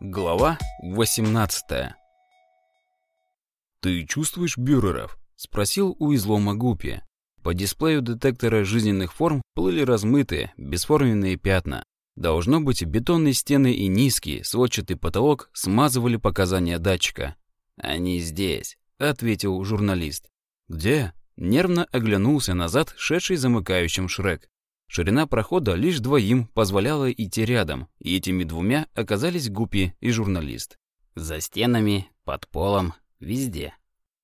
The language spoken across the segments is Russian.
Глава 18 «Ты чувствуешь бюреров?» — спросил у излома Гупи. По дисплею детектора жизненных форм плыли размытые, бесформенные пятна. Должно быть, бетонные стены и низкий, сводчатый потолок смазывали показания датчика. «Они здесь», — ответил журналист. «Где?» — нервно оглянулся назад, шедший замыкающим Шрек. Ширина прохода лишь двоим позволяла идти рядом, и этими двумя оказались Гупи и журналист. За стенами, под полом, везде.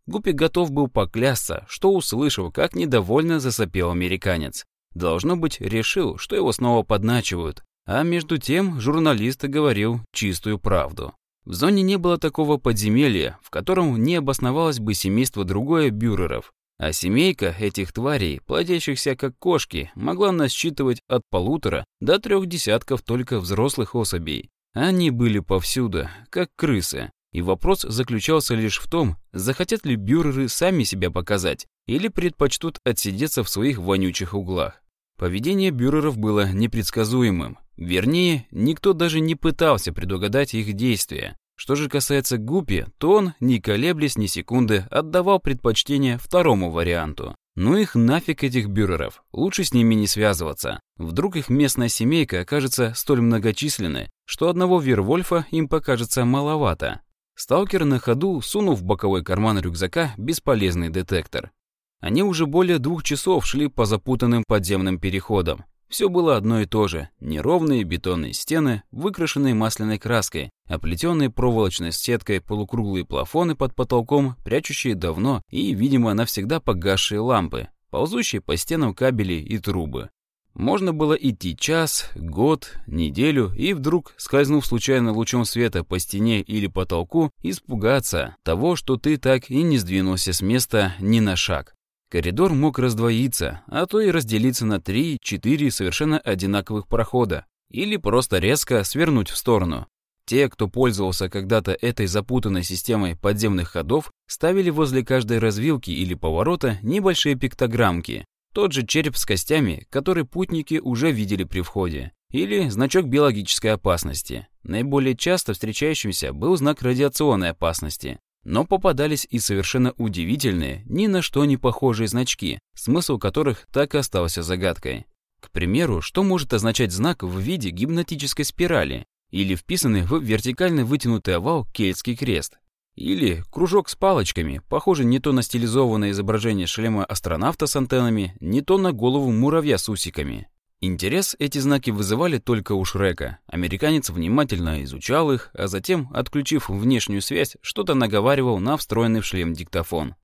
Гупи готов был поклясться, что услышал, как недовольно засопел американец. Должно быть, решил, что его снова подначивают. А между тем журналист говорил чистую правду. В зоне не было такого подземелья, в котором не обосновалось бы семейство другое бюреров, а семейка этих тварей, плодящихся как кошки, могла насчитывать от полутора до трех десятков только взрослых особей. Они были повсюду, как крысы. И вопрос заключался лишь в том, захотят ли бюреры сами себя показать или предпочтут отсидеться в своих вонючих углах. Поведение бюреров было непредсказуемым. Вернее, никто даже не пытался предугадать их действия. Что же касается Гупи, то он, не колеблясь ни секунды, отдавал предпочтение второму варианту. Ну их нафиг этих бюреров, лучше с ними не связываться. Вдруг их местная семейка окажется столь многочисленной, что одного Вервольфа им покажется маловато. Сталкер на ходу, сунув в боковой карман рюкзака бесполезный детектор. Они уже более двух часов шли по запутанным подземным переходам. Все было одно и то же. Неровные бетонные стены, выкрашенные масляной краской, оплетенные проволочной сеткой полукруглые плафоны под потолком, прячущие давно и, видимо, навсегда погасшие лампы, ползущие по стенам кабели и трубы. Можно было идти час, год, неделю и вдруг, скользнув случайно лучом света по стене или потолку, испугаться того, что ты так и не сдвинулся с места ни на шаг. Коридор мог раздвоиться, а то и разделиться на три-четыре совершенно одинаковых прохода, или просто резко свернуть в сторону. Те, кто пользовался когда-то этой запутанной системой подземных ходов, ставили возле каждой развилки или поворота небольшие пиктограммки, тот же череп с костями, который путники уже видели при входе, или значок биологической опасности. Наиболее часто встречающимся был знак радиационной опасности, но попадались и совершенно удивительные, ни на что не похожие значки, смысл которых так и остался загадкой. К примеру, что может означать знак в виде гипнотической спирали или вписанный в вертикально вытянутый овал кельтский крест, или кружок с палочками, похожий не то на стилизованное изображение шлема астронавта с антеннами, не то на голову муравья с усиками. Интерес эти знаки вызывали только у Шрека. Американец внимательно изучал их, а затем, отключив внешнюю связь, что-то наговаривал на встроенный в шлем диктофон.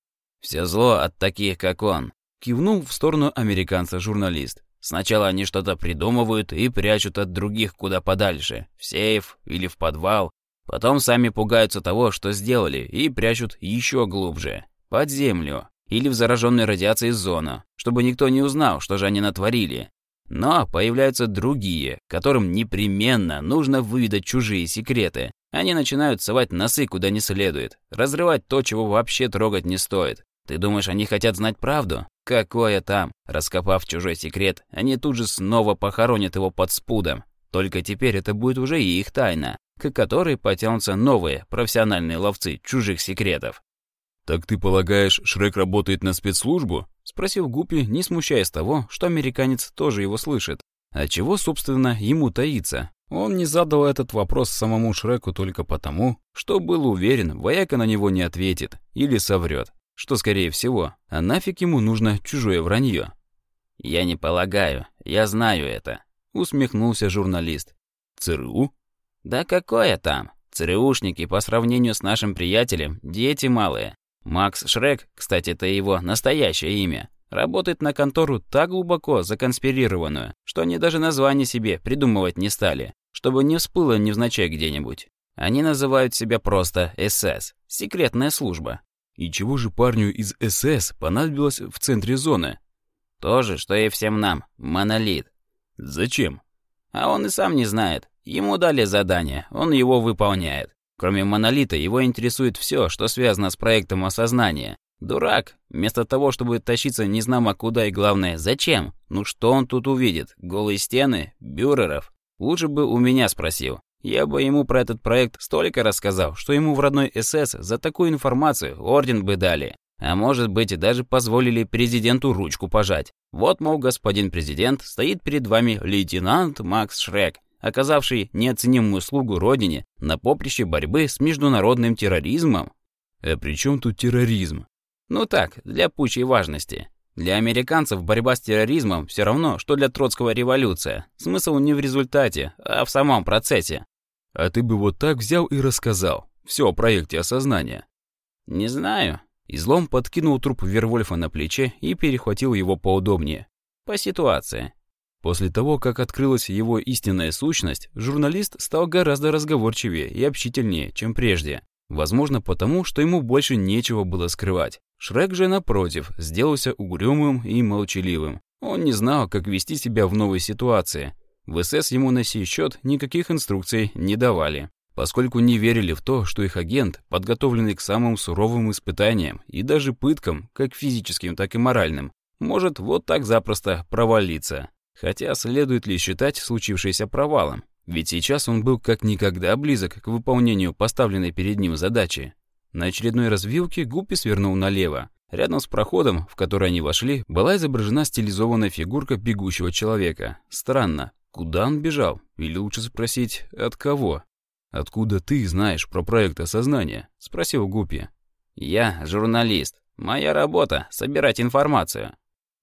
«Все зло от таких, как он», — кивнул в сторону американца журналист. «Сначала они что-то придумывают и прячут от других куда подальше, в сейф или в подвал. Потом сами пугаются того, что сделали, и прячут еще глубже, под землю или в зараженную радиацией зону, чтобы никто не узнал, что же они натворили. Но появляются другие, которым непременно нужно выведать чужие секреты. Они начинают совать носы куда не следует, разрывать то, чего вообще трогать не стоит. Ты думаешь, они хотят знать правду? Какое там? Раскопав чужой секрет, они тут же снова похоронят его под спудом. Только теперь это будет уже и их тайна, к которой потянутся новые профессиональные ловцы чужих секретов. «Так ты полагаешь, Шрек работает на спецслужбу?» — спросил Гуппи, не смущаясь того, что американец тоже его слышит. А чего, собственно, ему таиться? Он не задал этот вопрос самому Шреку только потому, что был уверен, вояка на него не ответит или соврет, что скорее всего, а нафиг ему нужно чужое вранье. «Я не полагаю, я знаю это», — усмехнулся журналист. «ЦРУ?» «Да какое там? ЦРУшники по сравнению с нашим приятелем – дети малые. Макс Шрек, кстати, это его настоящее имя, работает на контору так глубоко законспирированную, что они даже название себе придумывать не стали, чтобы не всплыло невзначай где-нибудь. Они называют себя просто СС – секретная служба. И чего же парню из СС понадобилось в центре зоны? То же, что и всем нам – монолит. Зачем? А он и сам не знает. Ему дали задание, он его выполняет. Кроме монолита, его интересует все, что связано с проектом осознания. Дурак. Вместо того, чтобы тащиться незнамо куда и главное, зачем? Ну что он тут увидит? Голые стены? Бюреров? Лучше бы у меня спросил. Я бы ему про этот проект столько рассказал, что ему в родной СС за такую информацию орден бы дали. А может быть, даже позволили президенту ручку пожать. Вот, мол, господин президент, стоит перед вами лейтенант Макс Шрек, оказавший неоценимую услугу родине на поприще борьбы с международным терроризмом. А при чем тут терроризм? Ну так, для пучей важности. Для американцев борьба с терроризмом все равно, что для Троцкого революция. Смысл не в результате, а в самом процессе. А ты бы вот так взял и рассказал. Все о проекте осознания. Не знаю. Излом подкинул труп Вервольфа на плече и перехватил его поудобнее. По ситуации. После того, как открылась его истинная сущность, журналист стал гораздо разговорчивее и общительнее, чем прежде. Возможно, потому, что ему больше нечего было скрывать. Шрек же, напротив, сделался угрюмым и молчаливым. Он не знал, как вести себя в новой ситуации. В СС ему на сей счет никаких инструкций не давали поскольку не верили в то, что их агент, подготовленный к самым суровым испытаниям и даже пыткам, как физическим, так и моральным, может вот так запросто провалиться. Хотя следует ли считать случившееся провалом? Ведь сейчас он был как никогда близок к выполнению поставленной перед ним задачи. На очередной развилке Гуппи свернул налево. Рядом с проходом, в который они вошли, была изображена стилизованная фигурка бегущего человека. Странно, куда он бежал? Или лучше спросить, от кого? «Откуда ты знаешь про проект осознания?» — спросил Гуппи. «Я журналист. Моя работа — собирать информацию».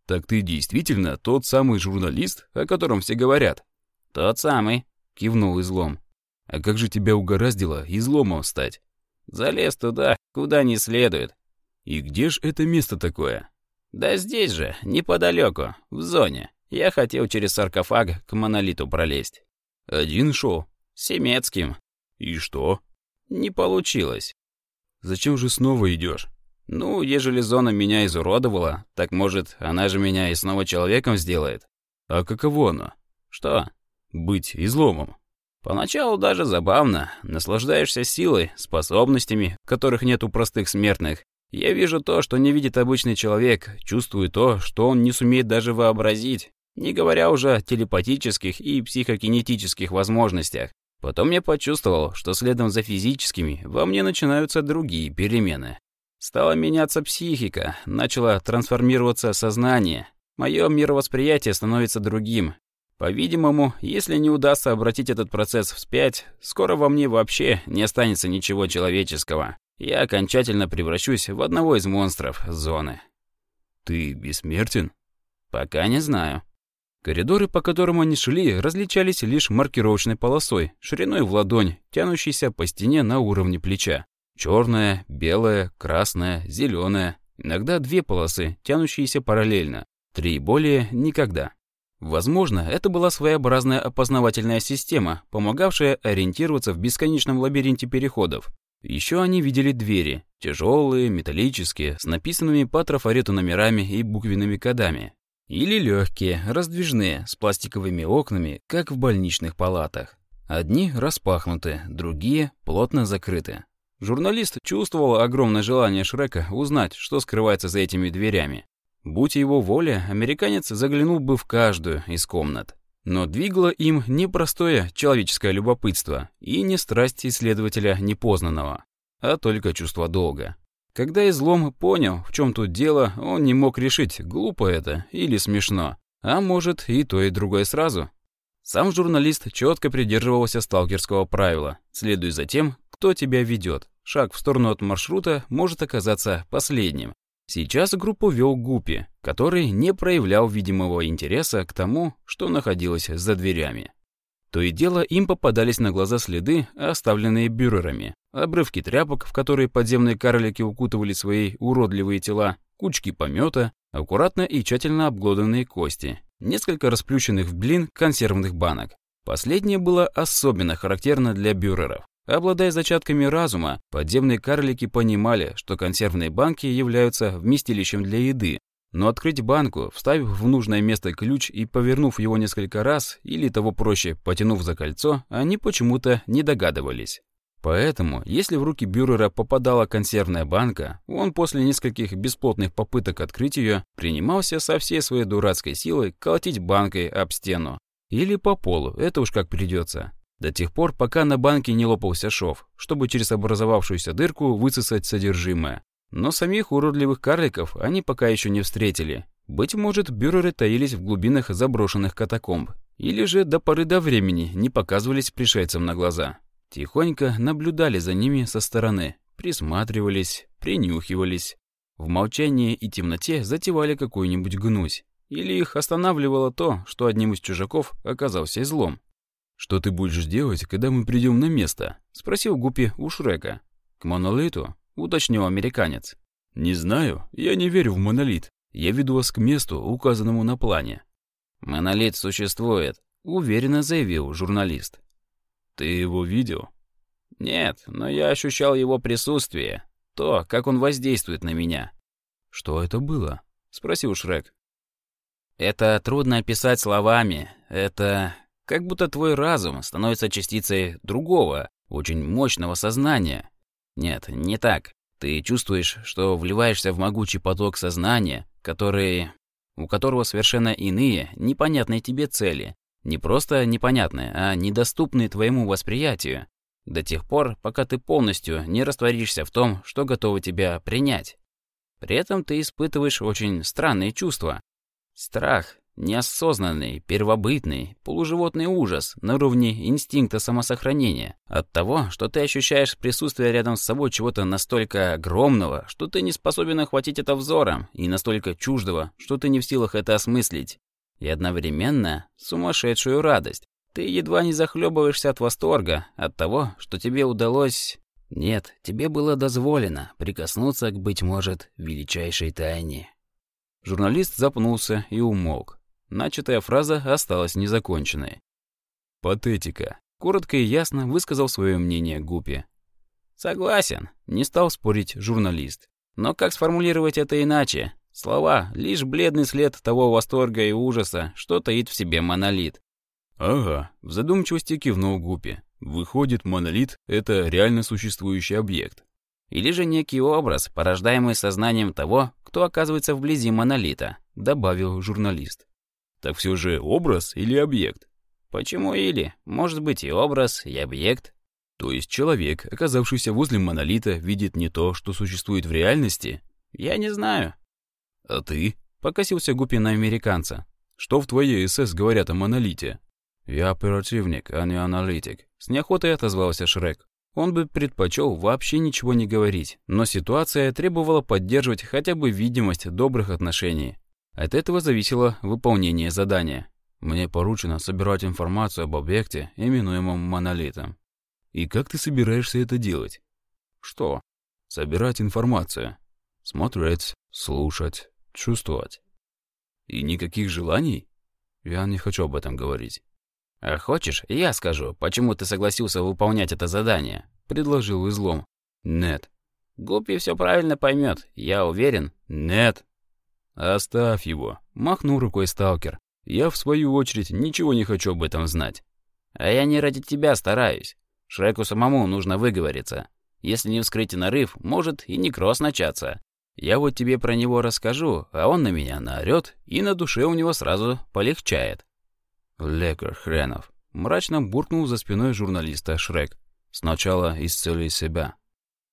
«Так ты действительно тот самый журналист, о котором все говорят?» «Тот самый», — кивнул Излом. «А как же тебя угораздило Изломом стать?» «Залез туда, куда не следует». «И где ж это место такое?» «Да здесь же, неподалеку, в зоне. Я хотел через саркофаг к монолиту пролезть». «Один шел?» «Семецким». «И что?» «Не получилось». «Зачем же снова идешь? «Ну, ежели зона меня изуродовала, так, может, она же меня и снова человеком сделает». «А каково оно?» «Что?» «Быть изломом». «Поначалу даже забавно. Наслаждаешься силой, способностями, которых нет у простых смертных. Я вижу то, что не видит обычный человек, чувствую то, что он не сумеет даже вообразить, не говоря уже о телепатических и психокинетических возможностях. Потом я почувствовал, что следом за физическими во мне начинаются другие перемены. Стала меняться психика, начало трансформироваться сознание. Мое мировосприятие становится другим. По-видимому, если не удастся обратить этот процесс вспять, скоро во мне вообще не останется ничего человеческого. Я окончательно превращусь в одного из монстров зоны. Ты бессмертен? Пока не знаю. Коридоры, по которым они шли, различались лишь маркировочной полосой, шириной в ладонь, тянущейся по стене на уровне плеча. Черная, белая, красная, зеленая. Иногда две полосы, тянущиеся параллельно. Три и более никогда. Возможно, это была своеобразная опознавательная система, помогавшая ориентироваться в бесконечном лабиринте переходов. Еще они видели двери, тяжелые, металлические, с написанными по трафарету номерами и буквенными кодами. Или легкие, раздвижные, с пластиковыми окнами, как в больничных палатах. Одни распахнуты, другие плотно закрыты. Журналист чувствовал огромное желание Шрека узнать, что скрывается за этими дверями. Будь его воля, американец заглянул бы в каждую из комнат. Но двигало им не простое человеческое любопытство и не страсть исследователя непознанного, а только чувство долга. Когда излом понял, в чем тут дело, он не мог решить, глупо это или смешно. А может, и то, и другое сразу. Сам журналист четко придерживался сталкерского правила. Следуй за тем, кто тебя ведет. Шаг в сторону от маршрута может оказаться последним. Сейчас группу вел Гупи, который не проявлял видимого интереса к тому, что находилось за дверями. То и дело им попадались на глаза следы, оставленные бюрерами. Обрывки тряпок, в которые подземные карлики укутывали свои уродливые тела, кучки помета, аккуратно и тщательно обглоданные кости, несколько расплющенных в блин консервных банок. Последнее было особенно характерно для бюреров. Обладая зачатками разума, подземные карлики понимали, что консервные банки являются вместилищем для еды, но открыть банку, вставив в нужное место ключ и повернув его несколько раз, или того проще, потянув за кольцо, они почему-то не догадывались. Поэтому, если в руки Бюрера попадала консервная банка, он после нескольких бесплотных попыток открыть ее, принимался со всей своей дурацкой силой колотить банкой об стену. Или по полу, это уж как придется. До тех пор, пока на банке не лопался шов, чтобы через образовавшуюся дырку высосать содержимое. Но самих уродливых карликов они пока еще не встретили. Быть может, бюреры таились в глубинах заброшенных катакомб. Или же до поры до времени не показывались пришельцам на глаза. Тихонько наблюдали за ними со стороны, присматривались, принюхивались. В молчании и темноте затевали какую-нибудь гнусь. Или их останавливало то, что одним из чужаков оказался излом. «Что ты будешь делать, когда мы придем на место?» — спросил Гупи у Шрека. «К монолиту?» — уточнил американец. «Не знаю, я не верю в монолит. Я веду вас к месту, указанному на плане». «Монолит существует», — уверенно заявил журналист. «Ты его видел?» «Нет, но я ощущал его присутствие, то, как он воздействует на меня». «Что это было?» — спросил Шрек. «Это трудно описать словами. Это как будто твой разум становится частицей другого, очень мощного сознания. Нет, не так. Ты чувствуешь, что вливаешься в могучий поток сознания, который... у которого совершенно иные, непонятные тебе цели. Не просто непонятные, а недоступные твоему восприятию. До тех пор, пока ты полностью не растворишься в том, что готово тебя принять. При этом ты испытываешь очень странные чувства. Страх, Неосознанный, первобытный, полуживотный ужас на уровне инстинкта самосохранения. От того, что ты ощущаешь присутствие рядом с собой чего-то настолько огромного, что ты не способен охватить это взором, и настолько чуждого, что ты не в силах это осмыслить. И одновременно сумасшедшую радость. Ты едва не захлебываешься от восторга, от того, что тебе удалось... Нет, тебе было дозволено прикоснуться к, быть может, величайшей тайне. Журналист запнулся и умолк. Начатая фраза осталась незаконченной. «Патетика», — коротко и ясно высказал свое мнение Гупи. «Согласен», — не стал спорить журналист. «Но как сформулировать это иначе? Слова — лишь бледный след того восторга и ужаса, что таит в себе монолит». «Ага», — в задумчивости кивнул Гупи. «Выходит, монолит — это реально существующий объект». «Или же некий образ, порождаемый сознанием того, кто оказывается вблизи монолита», — добавил журналист. Так все же образ или объект? Почему или? Может быть и образ, и объект. То есть человек, оказавшийся возле монолита, видит не то, что существует в реальности? Я не знаю. А ты? Покосился Гупи на американца. Что в твоей СС говорят о монолите? Я оперативник, а не аналитик. С неохотой отозвался Шрек. Он бы предпочел вообще ничего не говорить, но ситуация требовала поддерживать хотя бы видимость добрых отношений. От этого зависело выполнение задания. Мне поручено собирать информацию об объекте, именуемом монолитом. И как ты собираешься это делать? Что? Собирать информацию. Смотреть, слушать, чувствовать. И никаких желаний? Я не хочу об этом говорить. А хочешь, я скажу, почему ты согласился выполнять это задание? Предложил излом. Нет. Гуппи все правильно поймет, я уверен. Нет. «Оставь его», — махнул рукой сталкер. «Я, в свою очередь, ничего не хочу об этом знать». «А я не ради тебя стараюсь. Шреку самому нужно выговориться. Если не вскрыть нарыв, может и некроз начаться. Я вот тебе про него расскажу, а он на меня наорёт, и на душе у него сразу полегчает». «Лекарь хренов», — мрачно буркнул за спиной журналиста Шрек. «Сначала исцели себя,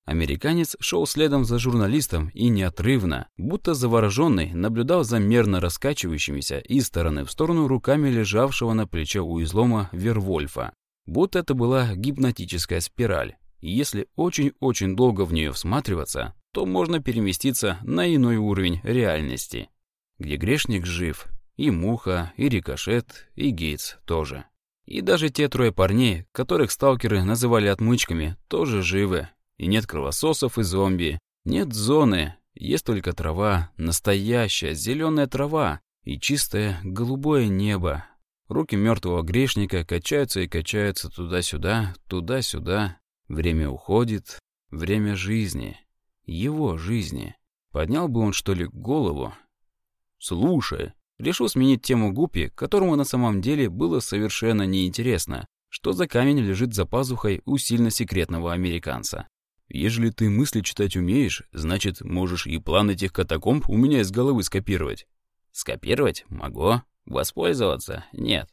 Американец шел следом за журналистом и неотрывно, будто завороженный, наблюдал за мерно раскачивающимися из стороны в сторону руками лежавшего на плече у излома Вервольфа. Будто это была гипнотическая спираль. И если очень-очень долго в нее всматриваться, то можно переместиться на иной уровень реальности, где грешник жив, и Муха, и Рикошет, и Гейтс тоже. И даже те трое парней, которых сталкеры называли отмычками, тоже живы и нет кровососов и зомби, нет зоны, есть только трава, настоящая зеленая трава и чистое голубое небо. Руки мертвого грешника качаются и качаются туда-сюда, туда-сюда. Время уходит, время жизни, его жизни. Поднял бы он, что ли, голову? Слушай, решил сменить тему Гуппи, которому на самом деле было совершенно неинтересно, что за камень лежит за пазухой у сильно секретного американца. Ежели ты мысли читать умеешь, значит, можешь и план этих катакомб у меня из головы скопировать. Скопировать? Могу. Воспользоваться? Нет.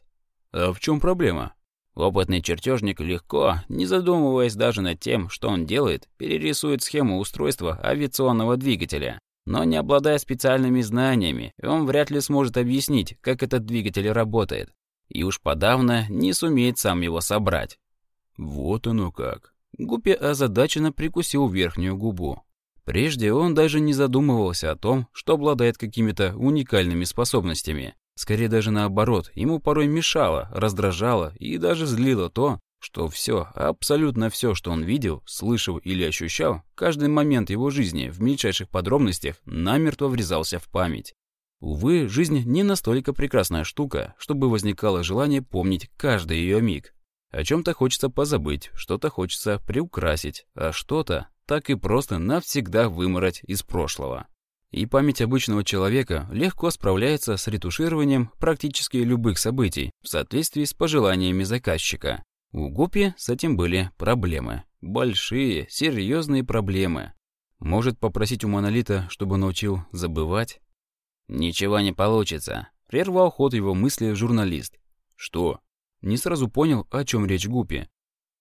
А в чем проблема? Опытный чертежник легко, не задумываясь даже над тем, что он делает, перерисует схему устройства авиационного двигателя. Но не обладая специальными знаниями, он вряд ли сможет объяснить, как этот двигатель работает. И уж подавно не сумеет сам его собрать. Вот оно как. Гуппи озадаченно прикусил верхнюю губу. Прежде он даже не задумывался о том, что обладает какими-то уникальными способностями. Скорее даже наоборот, ему порой мешало, раздражало и даже злило то, что все, абсолютно все, что он видел, слышал или ощущал, каждый момент его жизни в мельчайших подробностях намертво врезался в память. Увы, жизнь не настолько прекрасная штука, чтобы возникало желание помнить каждый ее миг. О чем-то хочется позабыть, что-то хочется приукрасить, а что-то так и просто навсегда вымороть из прошлого. И память обычного человека легко справляется с ретушированием практически любых событий в соответствии с пожеланиями заказчика. У Гупи с этим были проблемы. Большие, серьезные проблемы. Может попросить у Монолита, чтобы научил забывать? «Ничего не получится», — прервал ход его мысли журналист. «Что?» Не сразу понял, о чем речь Гупи.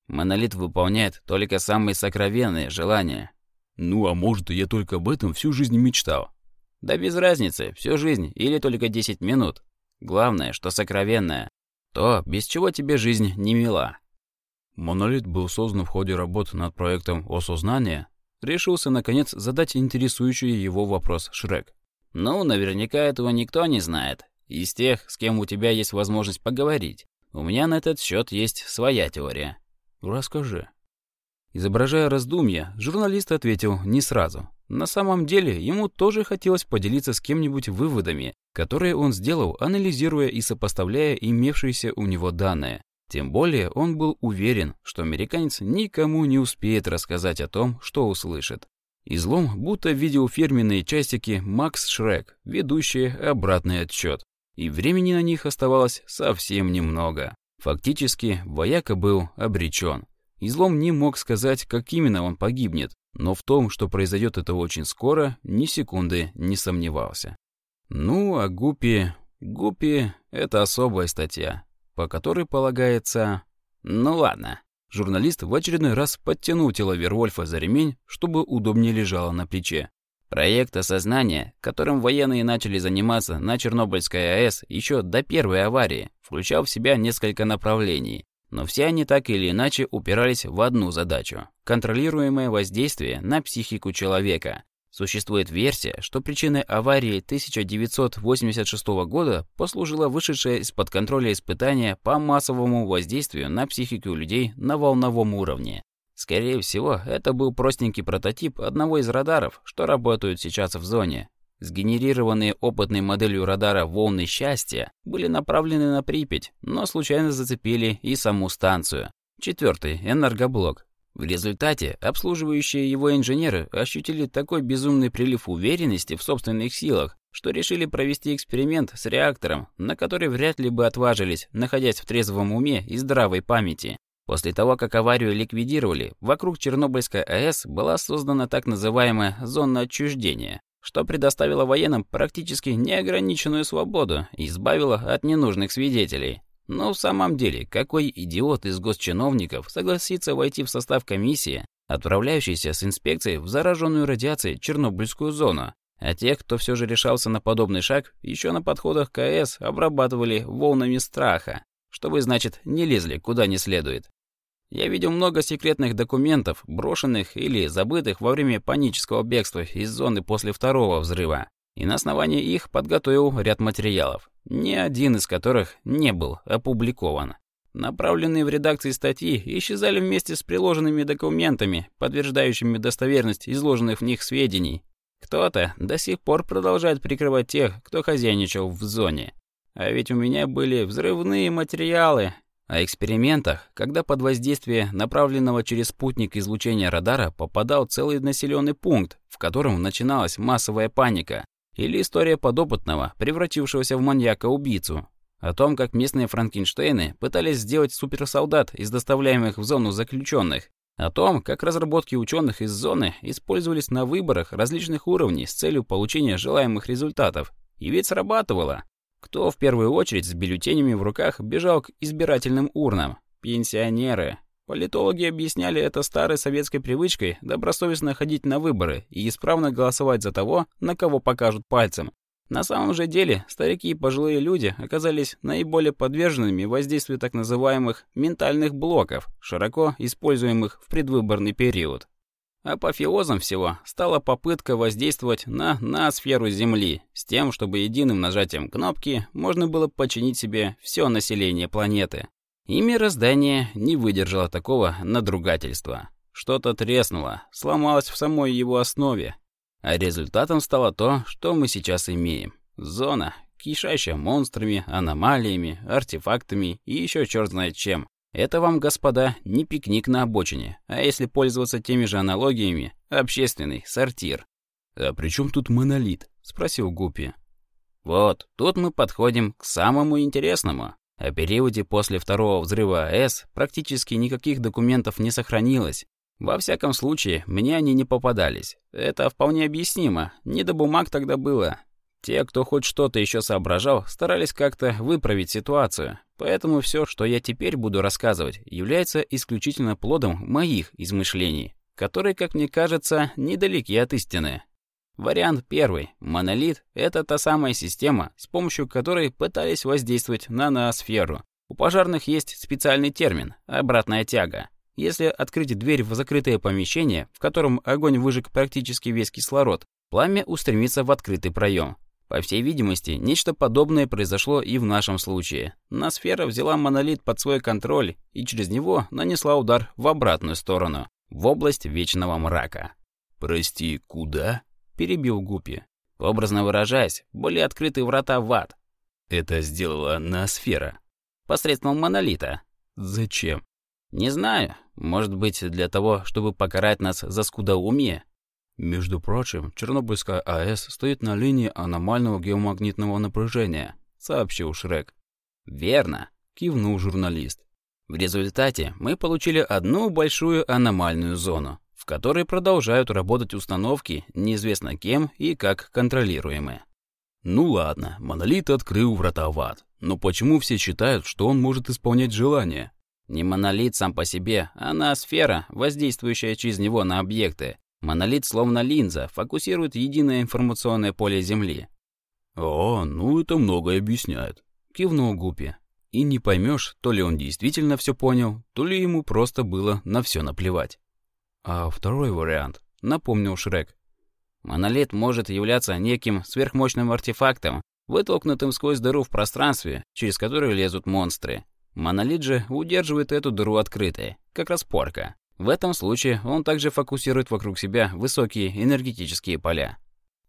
«Монолит выполняет только самые сокровенные желания. Ну, а может, я только об этом всю жизнь мечтал. Да без разницы, всю жизнь или только 10 минут. Главное, что сокровенное. То, без чего тебе жизнь не мила. Монолит был создан в ходе работ над проектом осознания. Решился, наконец, задать интересующий его вопрос Шрек. Ну, наверняка этого никто не знает. Из тех, с кем у тебя есть возможность поговорить. У меня на этот счет есть своя теория. Расскажи. Изображая раздумья, журналист ответил не сразу. На самом деле, ему тоже хотелось поделиться с кем-нибудь выводами, которые он сделал, анализируя и сопоставляя имевшиеся у него данные. Тем более он был уверен, что американец никому не успеет рассказать о том, что услышит. Излом будто видел фирменные часики Макс Шрек, ведущие обратный отсчет. И времени на них оставалось совсем немного. Фактически, вояка был обречен. Излом не мог сказать, как именно он погибнет, но в том, что произойдет это очень скоро, ни секунды не сомневался. Ну, а Гуппи... Гуппи — это особая статья, по которой полагается... Ну ладно. Журналист в очередной раз подтянул тело Вервольфа за ремень, чтобы удобнее лежало на плече. Проект осознания, которым военные начали заниматься на Чернобыльской АЭС еще до первой аварии, включал в себя несколько направлений. Но все они так или иначе упирались в одну задачу – контролируемое воздействие на психику человека. Существует версия, что причиной аварии 1986 года послужило вышедшее из-под контроля испытание по массовому воздействию на психику людей на волновом уровне. Скорее всего, это был простенький прототип одного из радаров, что работают сейчас в зоне, Сгенерированные опытной моделью радара волны счастья были направлены на Припять, но случайно зацепили и саму станцию. Четвертый энергоблок. В результате обслуживающие его инженеры ощутили такой безумный прилив уверенности в собственных силах, что решили провести эксперимент с реактором, на который вряд ли бы отважились, находясь в трезвом уме и здравой памяти. После того, как аварию ликвидировали, вокруг Чернобыльской АЭС была создана так называемая зона отчуждения, что предоставило военным практически неограниченную свободу и избавило от ненужных свидетелей. Но в самом деле, какой идиот из госчиновников согласится войти в состав комиссии, отправляющейся с инспекцией в зараженную радиацией Чернобыльскую зону? А тех, кто все же решался на подобный шаг, еще на подходах к АЭС обрабатывали волнами страха, чтобы, значит, не лезли куда не следует. Я видел много секретных документов, брошенных или забытых во время панического бегства из зоны после второго взрыва, и на основании их подготовил ряд материалов, ни один из которых не был опубликован. Направленные в редакции статьи исчезали вместе с приложенными документами, подтверждающими достоверность изложенных в них сведений. Кто-то до сих пор продолжает прикрывать тех, кто хозяйничал в зоне. А ведь у меня были взрывные материалы, о экспериментах, когда под воздействие направленного через спутник излучения радара попадал целый населенный пункт, в котором начиналась массовая паника, или история подопытного, превратившегося в маньяка-убийцу. О том, как местные Франкенштейны пытались сделать суперсолдат из доставляемых в зону заключенных. О том, как разработки ученых из зоны использовались на выборах различных уровней с целью получения желаемых результатов. И ведь срабатывало. Кто в первую очередь с бюллетенями в руках бежал к избирательным урнам? Пенсионеры. Политологи объясняли это старой советской привычкой добросовестно ходить на выборы и исправно голосовать за того, на кого покажут пальцем. На самом же деле, старики и пожилые люди оказались наиболее подверженными воздействию так называемых «ментальных блоков», широко используемых в предвыборный период. Апофеозом всего стала попытка воздействовать на ноосферу Земли с тем, чтобы единым нажатием кнопки можно было подчинить себе все население планеты. И мироздание не выдержало такого надругательства. Что-то треснуло, сломалось в самой его основе. А результатом стало то, что мы сейчас имеем. Зона, кишащая монстрами, аномалиями, артефактами и еще черт знает чем. Это вам, господа, не пикник на обочине, а если пользоваться теми же аналогиями, общественный сортир. «А при чем тут монолит?» — спросил Гуппи. «Вот, тут мы подходим к самому интересному. О периоде после второго взрыва АЭС практически никаких документов не сохранилось. Во всяком случае, мне они не попадались. Это вполне объяснимо, не до бумаг тогда было. Те, кто хоть что-то еще соображал, старались как-то выправить ситуацию. Поэтому все, что я теперь буду рассказывать, является исключительно плодом моих измышлений, которые, как мне кажется, недалеки от истины. Вариант первый. Монолит — это та самая система, с помощью которой пытались воздействовать на ноосферу. У пожарных есть специальный термин — обратная тяга. Если открыть дверь в закрытое помещение, в котором огонь выжег практически весь кислород, пламя устремится в открытый проем. По всей видимости, нечто подобное произошло и в нашем случае. Nosфера взяла монолит под свой контроль и через него нанесла удар в обратную сторону, в область вечного мрака. «Прости, куда?» – перебил Гупи. Образно выражаясь, были открыты врата в ад. Это сделала Nosфера. Посредством монолита. Зачем? Не знаю. Может быть, для того, чтобы покарать нас за скудоумие? Между прочим, Чернобыльская АЭС стоит на линии аномального геомагнитного напряжения, сообщил Шрек. Верно, кивнул журналист. В результате мы получили одну большую аномальную зону, в которой продолжают работать установки, неизвестно кем и как контролируемые. Ну ладно, Монолит открыл врата в ад, но почему все считают, что он может исполнять желания? Не монолит сам по себе, а ноосфера, воздействующая через него на объекты, Монолит, словно линза, фокусирует единое информационное поле Земли. «О, ну это многое объясняет», — кивнул Гупи. И не поймешь, то ли он действительно все понял, то ли ему просто было на все наплевать. А второй вариант, напомнил Шрек. Монолит может являться неким сверхмощным артефактом, вытолкнутым сквозь дыру в пространстве, через которую лезут монстры. Монолит же удерживает эту дыру открытой, как распорка. В этом случае он также фокусирует вокруг себя высокие энергетические поля.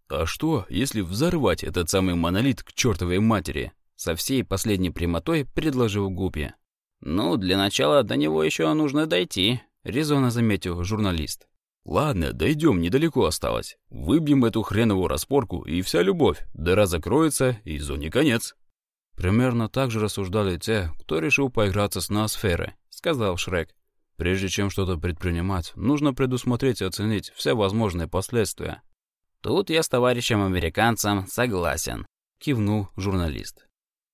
А что, если взорвать этот самый монолит к чертовой матери? Со всей последней прямотой предложил Гупи. Ну, для начала до него еще нужно дойти, резонно заметил журналист. Ладно, дойдем, недалеко осталось. Выбьем эту хреновую распорку, и вся любовь. Дыра закроется, и зоне конец. Примерно так же рассуждали те, кто решил поиграться с ноосферой, сказал Шрек. Прежде чем что-то предпринимать, нужно предусмотреть и оценить все возможные последствия. Тут я с товарищем-американцем согласен, кивнул журналист.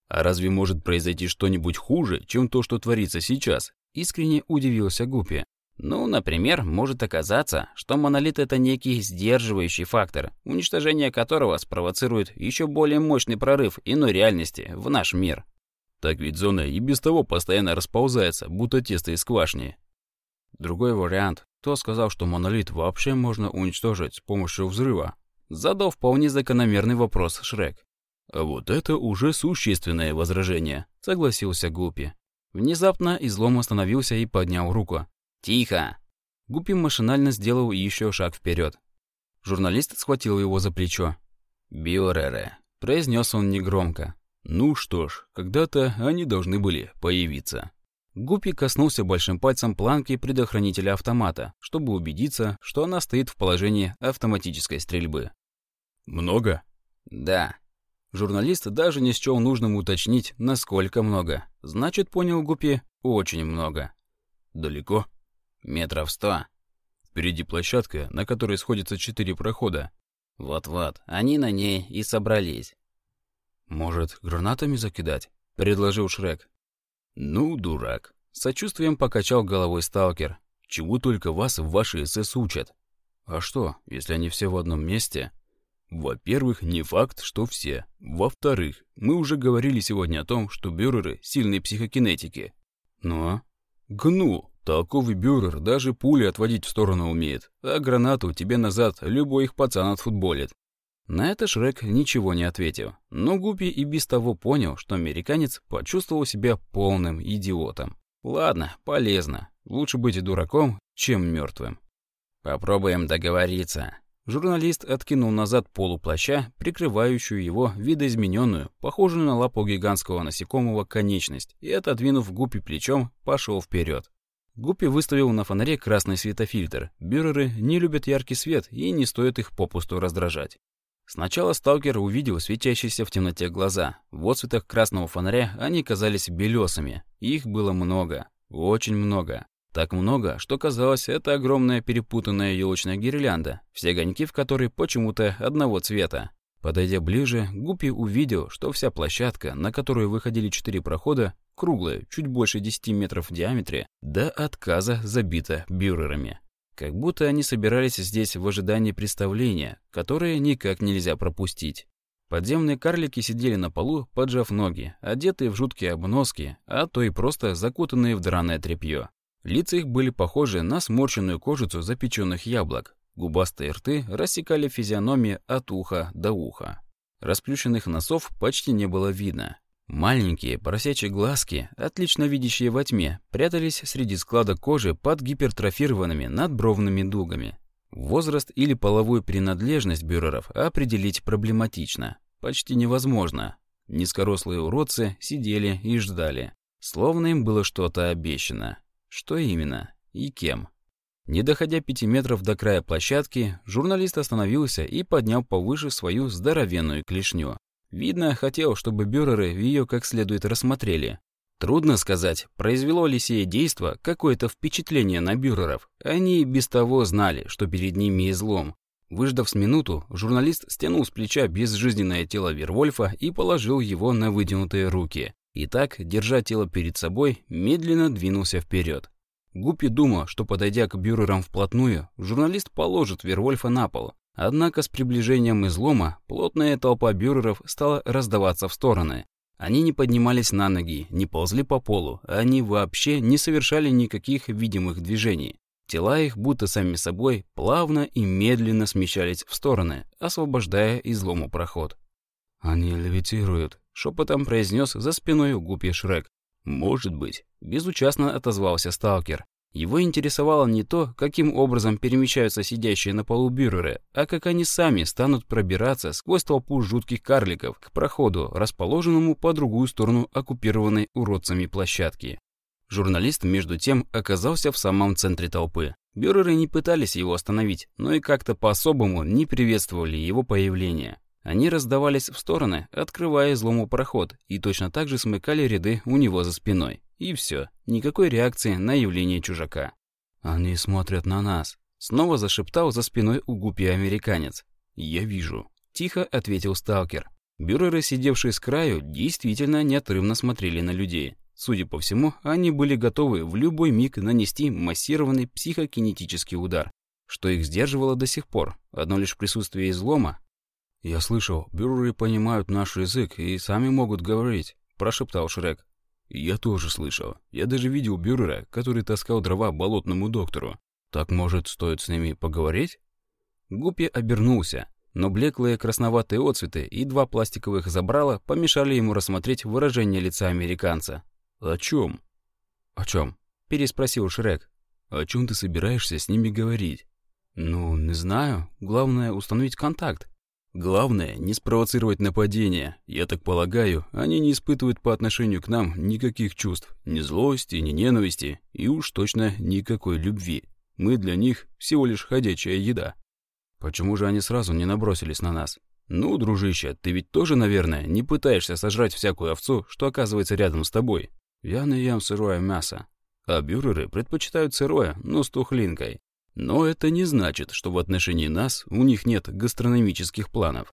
А разве может произойти что-нибудь хуже, чем то, что творится сейчас? Искренне удивился Гупи. Ну, например, может оказаться, что монолит — это некий сдерживающий фактор, уничтожение которого спровоцирует еще более мощный прорыв иной реальности в наш мир. Так ведь зона и без того постоянно расползается, будто тесто из квашни. Другой вариант. Кто сказал, что монолит вообще можно уничтожить с помощью взрыва? Задал вполне закономерный вопрос Шрек. А вот это уже существенное возражение, согласился Гупи. Внезапно излом остановился и поднял руку. «Тихо!» Гупи машинально сделал еще шаг вперед. Журналист схватил его за плечо. «Биорере», — произнес он негромко. «Ну что ж, когда-то они должны были появиться». Гуппи коснулся большим пальцем планки предохранителя автомата, чтобы убедиться, что она стоит в положении автоматической стрельбы. «Много?» «Да». Журналист даже не счел нужным уточнить, насколько много. Значит, понял Гуппи, очень много. «Далеко?» «Метров сто». «Впереди площадка, на которой сходятся четыре прохода». «Вот-вот, они на ней и собрались». «Может, гранатами закидать?» — предложил Шрек. «Ну, дурак», — сочувствием покачал головой сталкер. «Чего только вас в ваши СС учат?» «А что, если они все в одном месте?» Во-первых, не факт, что все. Во-вторых, мы уже говорили сегодня о том, что бюреры – сильные психокинетики. Но... Гну, толковый бюрер даже пули отводить в сторону умеет, а гранату тебе назад любой их пацан отфутболит. На это Шрек ничего не ответил, но Гупи и без того понял, что американец почувствовал себя полным идиотом. Ладно, полезно. Лучше быть дураком, чем мертвым. Попробуем договориться. Журналист откинул назад полуплаща, прикрывающую его видоизмененную, похожую на лапу гигантского насекомого, конечность, и, отодвинув Гуппи плечом, пошел вперед. Гуппи выставил на фонаре красный светофильтр. Бюреры не любят яркий свет, и не стоит их попусту раздражать. Сначала сталкер увидел светящиеся в темноте глаза. В отцветах красного фонаря они казались белесами. Их было много. Очень много. Так много, что казалось, это огромная перепутанная елочная гирлянда, все огоньки в которой почему-то одного цвета. Подойдя ближе, Гуппи увидел, что вся площадка, на которую выходили четыре прохода, круглая, чуть больше 10 метров в диаметре, до отказа забита бюрерами. Как будто они собирались здесь в ожидании представления, которое никак нельзя пропустить. Подземные карлики сидели на полу, поджав ноги, одетые в жуткие обноски, а то и просто закутанные в драное тряпье. Лица их были похожи на сморщенную кожицу запеченных яблок. Губастые рты рассекали физиономии от уха до уха. Расплющенных носов почти не было видно. Маленькие поросячьи глазки, отлично видящие во тьме, прятались среди складок кожи под гипертрофированными надбровными дугами. Возраст или половую принадлежность бюреров определить проблематично. Почти невозможно. Низкорослые уродцы сидели и ждали. Словно им было что-то обещано. Что именно? И кем? Не доходя пяти метров до края площадки, журналист остановился и поднял повыше свою здоровенную клешню. Видно, хотел, чтобы бюреры ее как следует рассмотрели. Трудно сказать, произвело ли сие действо какое-то впечатление на бюреров. Они без того знали, что перед ними излом. Выждав с минуту, журналист стянул с плеча безжизненное тело Вервольфа и положил его на вытянутые руки. И так, держа тело перед собой, медленно двинулся вперед. Гуппи думал, что, подойдя к бюрерам вплотную, журналист положит Вервольфа на пол. Однако с приближением излома плотная толпа бюреров стала раздаваться в стороны. Они не поднимались на ноги, не ползли по полу, они вообще не совершали никаких видимых движений. Тела их, будто сами собой, плавно и медленно смещались в стороны, освобождая излому проход. «Они левитируют», шепотом произнес за спиной у Гупи Шрек. «Может быть», — безучастно отозвался сталкер. Его интересовало не то, каким образом перемещаются сидящие на полу бюреры, а как они сами станут пробираться сквозь толпу жутких карликов к проходу, расположенному по другую сторону оккупированной уродцами площадки. Журналист, между тем, оказался в самом центре толпы. Бюреры не пытались его остановить, но и как-то по-особому не приветствовали его появление. Они раздавались в стороны, открывая злому проход, и точно так же смыкали ряды у него за спиной. И все, никакой реакции на явление чужака. «Они смотрят на нас», — снова зашептал за спиной у гупи американец. «Я вижу», — тихо ответил сталкер. Бюреры, сидевшие с краю, действительно неотрывно смотрели на людей. Судя по всему, они были готовы в любой миг нанести массированный психокинетический удар. Что их сдерживало до сих пор? Одно лишь присутствие излома «Я слышал, бюреры понимают наш язык и сами могут говорить», – прошептал Шрек. «Я тоже слышал. Я даже видел бюрера, который таскал дрова болотному доктору. Так, может, стоит с ними поговорить?» Гуппи обернулся, но блеклые красноватые отцветы и два пластиковых забрала помешали ему рассмотреть выражение лица американца. «О чем?» «О чем?» – переспросил Шрек. «О чем ты собираешься с ними говорить?» «Ну, не знаю. Главное – установить контакт. Главное, не спровоцировать нападение. Я так полагаю, они не испытывают по отношению к нам никаких чувств, ни злости, ни ненависти, и уж точно никакой любви. Мы для них всего лишь ходячая еда. Почему же они сразу не набросились на нас? Ну, дружище, ты ведь тоже, наверное, не пытаешься сожрать всякую овцу, что оказывается рядом с тобой. Я не ем сырое мясо. А бюреры предпочитают сырое, но с тухлинкой. Но это не значит, что в отношении нас у них нет гастрономических планов.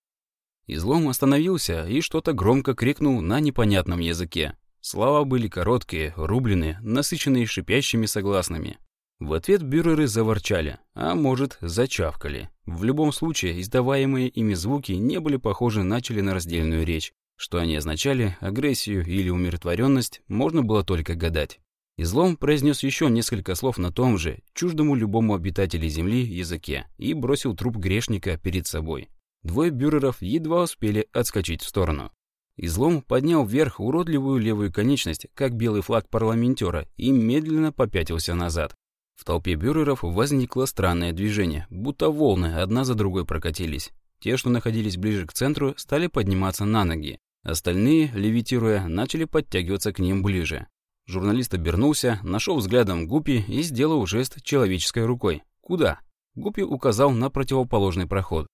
Излом остановился и что-то громко крикнул на непонятном языке. Слова были короткие, рубленые, насыщенные шипящими согласными. В ответ бюреры заворчали, а может, зачавкали. В любом случае, издаваемые ими звуки не были похожи на членораздельную речь. Что они означали, агрессию или умиротворенность, можно было только гадать. Излом произнес еще несколько слов на том же, чуждому любому обитателю Земли, языке, и бросил труп грешника перед собой. Двое бюреров едва успели отскочить в сторону. Излом поднял вверх уродливую левую конечность, как белый флаг парламентера, и медленно попятился назад. В толпе бюреров возникло странное движение, будто волны одна за другой прокатились. Те, что находились ближе к центру, стали подниматься на ноги. Остальные, левитируя, начали подтягиваться к ним ближе. Журналист обернулся, нашел взглядом Гупи и сделал жест человеческой рукой. «Куда?» Гупи указал на противоположный проход.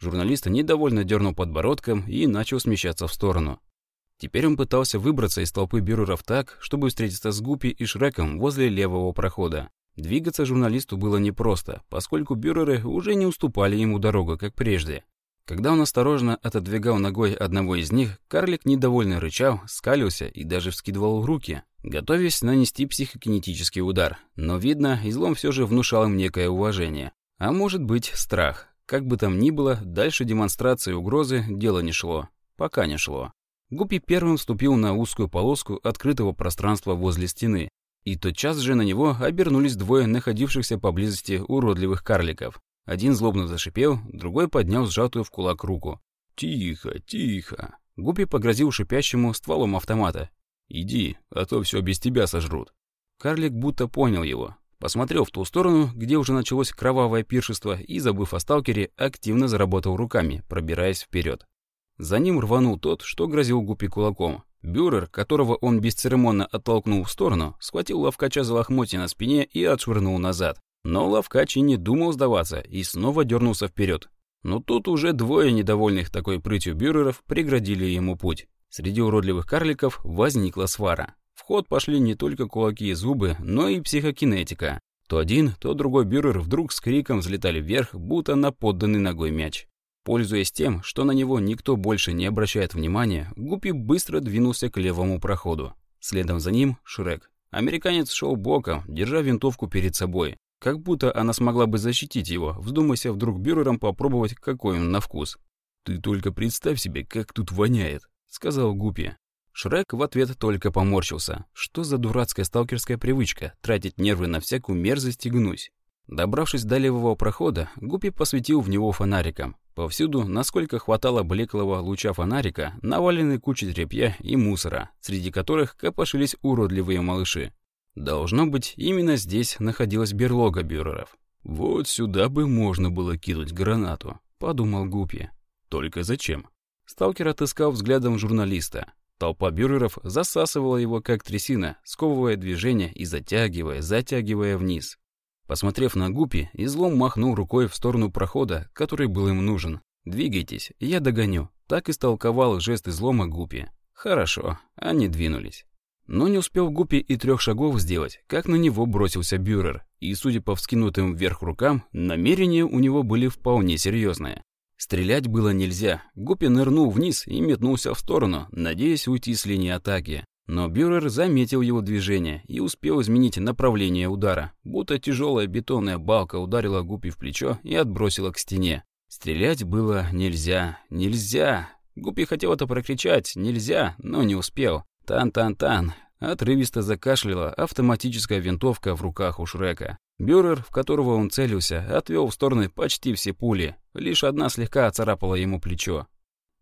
Журналист недовольно дернул подбородком и начал смещаться в сторону. Теперь он пытался выбраться из толпы бюреров так, чтобы встретиться с Гупи и Шреком возле левого прохода. Двигаться журналисту было непросто, поскольку бюреры уже не уступали ему дорогу, как прежде. Когда он осторожно отодвигал ногой одного из них, карлик недовольно рычал, скалился и даже вскидывал руки, готовясь нанести психокинетический удар. Но, видно, излом все же внушал им некое уважение. А может быть, страх. Как бы там ни было, дальше демонстрации угрозы дело не шло. Пока не шло. Гуппи первым вступил на узкую полоску открытого пространства возле стены, и тотчас же на него обернулись двое находившихся поблизости уродливых карликов. Один злобно зашипел, другой поднял сжатую в кулак руку. «Тихо, тихо!» Гуппи погрозил шипящему стволом автомата. «Иди, а то все без тебя сожрут». Карлик будто понял его. Посмотрел в ту сторону, где уже началось кровавое пиршество, и, забыв о сталкере, активно заработал руками, пробираясь вперед. За ним рванул тот, что грозил Гуппи кулаком. Бюрер, которого он бесцеремонно оттолкнул в сторону, схватил ловкача за лохмотья на спине и отшвырнул назад. Но ловкач и не думал сдаваться и снова дернулся вперед. Но тут уже двое недовольных такой прытью бюреров преградили ему путь. Среди уродливых карликов возникла свара. В ход пошли не только кулаки и зубы, но и психокинетика. То один, то другой бюрер вдруг с криком взлетали вверх, будто на подданный ногой мяч. Пользуясь тем, что на него никто больше не обращает внимания, Гуппи быстро двинулся к левому проходу. Следом за ним Шрек. Американец шел боком, держа винтовку перед собой. Как будто она смогла бы защитить его, вздумайся вдруг бюрером попробовать, какой он на вкус. «Ты только представь себе, как тут воняет», — сказал Гуппи. Шрек в ответ только поморщился. Что за дурацкая сталкерская привычка — тратить нервы на всякую мерзость и гнусь? Добравшись до левого прохода, Гуппи посветил в него фонариком. Повсюду, насколько хватало блеклого луча фонарика, навалены кучи тряпья и мусора, среди которых копошились уродливые малыши. Должно быть, именно здесь находилась берлога бюреров. «Вот сюда бы можно было кинуть гранату», — подумал Гупи. «Только зачем?» Сталкер отыскал взглядом журналиста. Толпа бюреров засасывала его как трясина, сковывая движение и затягивая, затягивая вниз. Посмотрев на Гупи, излом махнул рукой в сторону прохода, который был им нужен. «Двигайтесь, я догоню». Так истолковал жест излома Гупи. «Хорошо». Они двинулись. Но не успел Гупи и трех шагов сделать, как на него бросился Бюрер. И, судя по вскинутым вверх рукам, намерения у него были вполне серьезные. Стрелять было нельзя. Гупи нырнул вниз и метнулся в сторону, надеясь уйти с линии атаки. Но Бюрер заметил его движение и успел изменить направление удара, будто тяжелая бетонная балка ударила Гуппи в плечо и отбросила к стене. Стрелять было нельзя, нельзя. Гуппи хотел это прокричать «нельзя», но не успел. Тан-тан-тан. Отрывисто закашляла автоматическая винтовка в руках у Шрека. Бюрер, в которого он целился, отвел в стороны почти все пули. Лишь одна слегка оцарапала ему плечо.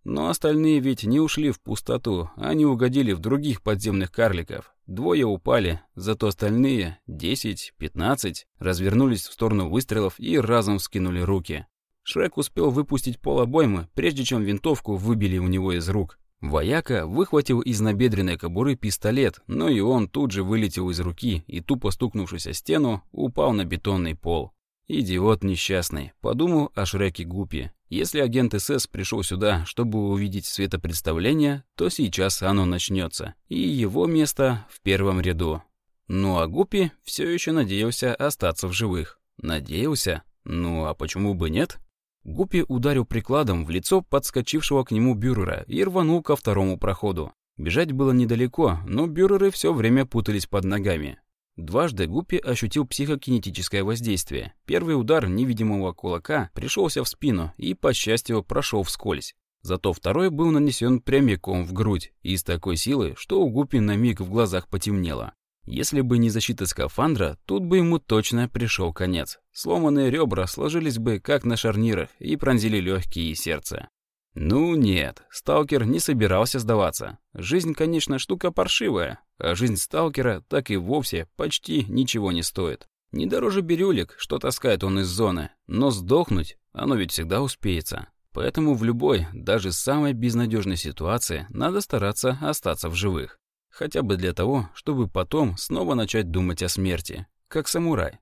Но остальные ведь не ушли в пустоту, они угодили в других подземных карликов. Двое упали, зато остальные, 10-15, развернулись в сторону выстрелов и разом вскинули руки. Шрек успел выпустить пол обоймы, прежде чем винтовку выбили у него из рук. Вояка выхватил из набедренной кобуры пистолет, но и он тут же вылетел из руки и, тупо стукнувшись о стену, упал на бетонный пол. «Идиот несчастный», — подумал о Шреке Гупи. Если агент СС пришел сюда, чтобы увидеть светопредставление, то сейчас оно начнется, и его место в первом ряду. Ну а Гупи все еще надеялся остаться в живых. Надеялся? Ну а почему бы нет? Гупи ударил прикладом в лицо подскочившего к нему бюрера и рванул ко второму проходу. Бежать было недалеко, но бюреры все время путались под ногами. Дважды Гуппи ощутил психокинетическое воздействие. Первый удар невидимого кулака пришелся в спину и, по счастью, прошел вскользь. Зато второй был нанесен прямиком в грудь и с такой силой, что у Гуппи на миг в глазах потемнело. Если бы не защита скафандра, тут бы ему точно пришел конец. Сломанные ребра сложились бы как на шарнирах и пронзили легкие и сердце. Ну нет, сталкер не собирался сдаваться. Жизнь, конечно, штука паршивая, а жизнь сталкера так и вовсе почти ничего не стоит. Не дороже бирюлек, что таскает он из зоны, но сдохнуть оно ведь всегда успеется. Поэтому в любой, даже самой безнадежной ситуации надо стараться остаться в живых. Хотя бы для того, чтобы потом снова начать думать о смерти, как самурай.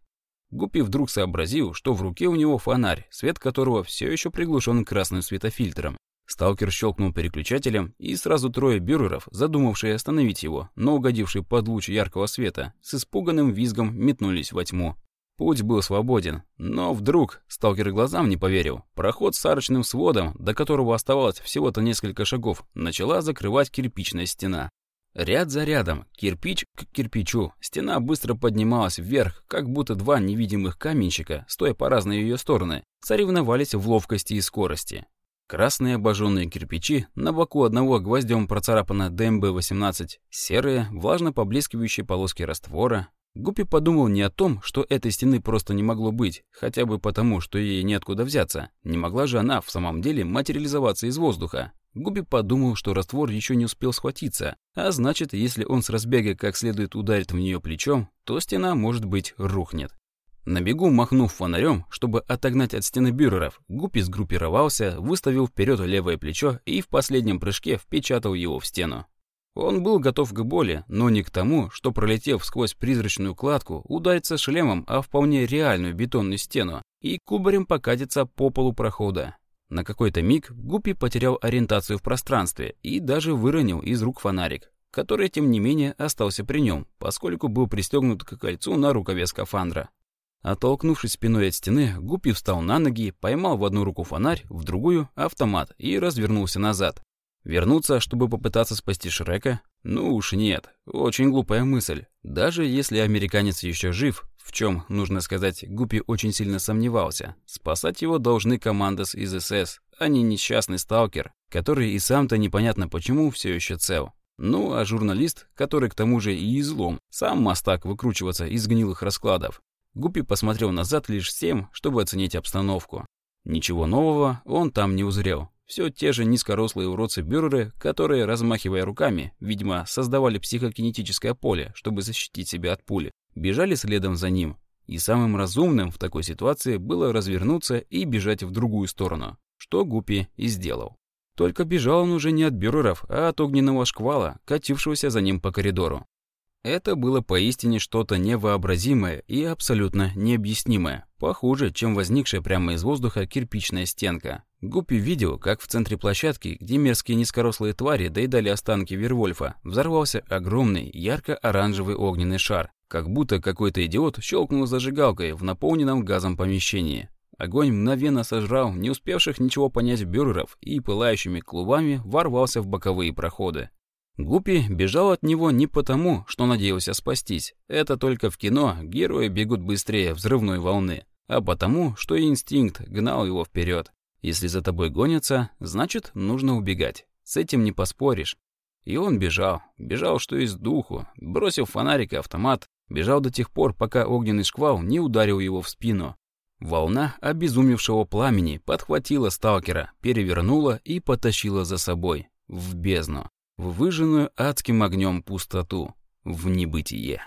Гуппи вдруг сообразил, что в руке у него фонарь, свет которого все еще приглушен красным светофильтром. Сталкер щелкнул переключателем, и сразу трое бюреров, задумавшие остановить его, но угодившие под луч яркого света, с испуганным визгом метнулись во тьму. Путь был свободен, но вдруг сталкер глазам не поверил. Проход с арочным сводом, до которого оставалось всего-то несколько шагов, начала закрывать кирпичная стена. Ряд за рядом, кирпич к кирпичу, стена быстро поднималась вверх, как будто два невидимых каменщика, стоя по разные ее стороны, соревновались в ловкости и скорости. Красные обожженные кирпичи, на боку одного гвоздем процарапано ДМБ-18, серые, влажно поблескивающие полоски раствора. Гуппи подумал не о том, что этой стены просто не могло быть, хотя бы потому, что ей неоткуда взяться. Не могла же она в самом деле материализоваться из воздуха. Губи подумал, что раствор еще не успел схватиться, а значит, если он с разбега как следует ударит в нее плечом, то стена, может быть, рухнет. На бегу, махнув фонарем, чтобы отогнать от стены бюреров, Гуппи сгруппировался, выставил вперед левое плечо и в последнем прыжке впечатал его в стену. Он был готов к боли, но не к тому, что, пролетев сквозь призрачную кладку, ударится шлемом о вполне реальную бетонную стену и кубарем покатится по полу прохода. На какой-то миг Гуппи потерял ориентацию в пространстве и даже выронил из рук фонарик, который, тем не менее, остался при нем, поскольку был пристегнут к кольцу на рукаве скафандра. Оттолкнувшись спиной от стены, Гуппи встал на ноги, поймал в одну руку фонарь, в другую — автомат и развернулся назад. Вернуться, чтобы попытаться спасти Шрека? Ну уж нет, очень глупая мысль. Даже если американец еще жив, в чем, нужно сказать, Гуппи очень сильно сомневался, спасать его должны командос из СС, а не несчастный сталкер, который и сам-то непонятно почему все еще цел. Ну, а журналист, который к тому же и излом, сам мастак выкручиваться из гнилых раскладов. Гуппи посмотрел назад лишь с тем, чтобы оценить обстановку. Ничего нового он там не узрел. Все те же низкорослые уродцы-бюреры, которые, размахивая руками, видимо, создавали психокинетическое поле, чтобы защитить себя от пули, бежали следом за ним. И самым разумным в такой ситуации было развернуться и бежать в другую сторону, что Гупи и сделал. Только бежал он уже не от бюреров, а от огненного шквала, катившегося за ним по коридору. Это было поистине что-то невообразимое и абсолютно необъяснимое, похуже, чем возникшая прямо из воздуха кирпичная стенка. Гуппи видел, как в центре площадки, где мерзкие низкорослые твари доедали останки Вервольфа, взорвался огромный ярко-оранжевый огненный шар, как будто какой-то идиот щелкнул зажигалкой в наполненном газом помещении. Огонь мгновенно сожрал не успевших ничего понять бюреров и пылающими клубами ворвался в боковые проходы. Гуппи бежал от него не потому, что надеялся спастись. Это только в кино герои бегут быстрее взрывной волны, а потому, что инстинкт гнал его вперед. Если за тобой гонятся, значит, нужно убегать. С этим не поспоришь. И он бежал, бежал что из духу, бросил фонарик и автомат, бежал до тех пор, пока огненный шквал не ударил его в спину. Волна обезумевшего пламени подхватила сталкера, перевернула и потащила за собой в бездну в выжженную адским огнем пустоту, в небытие.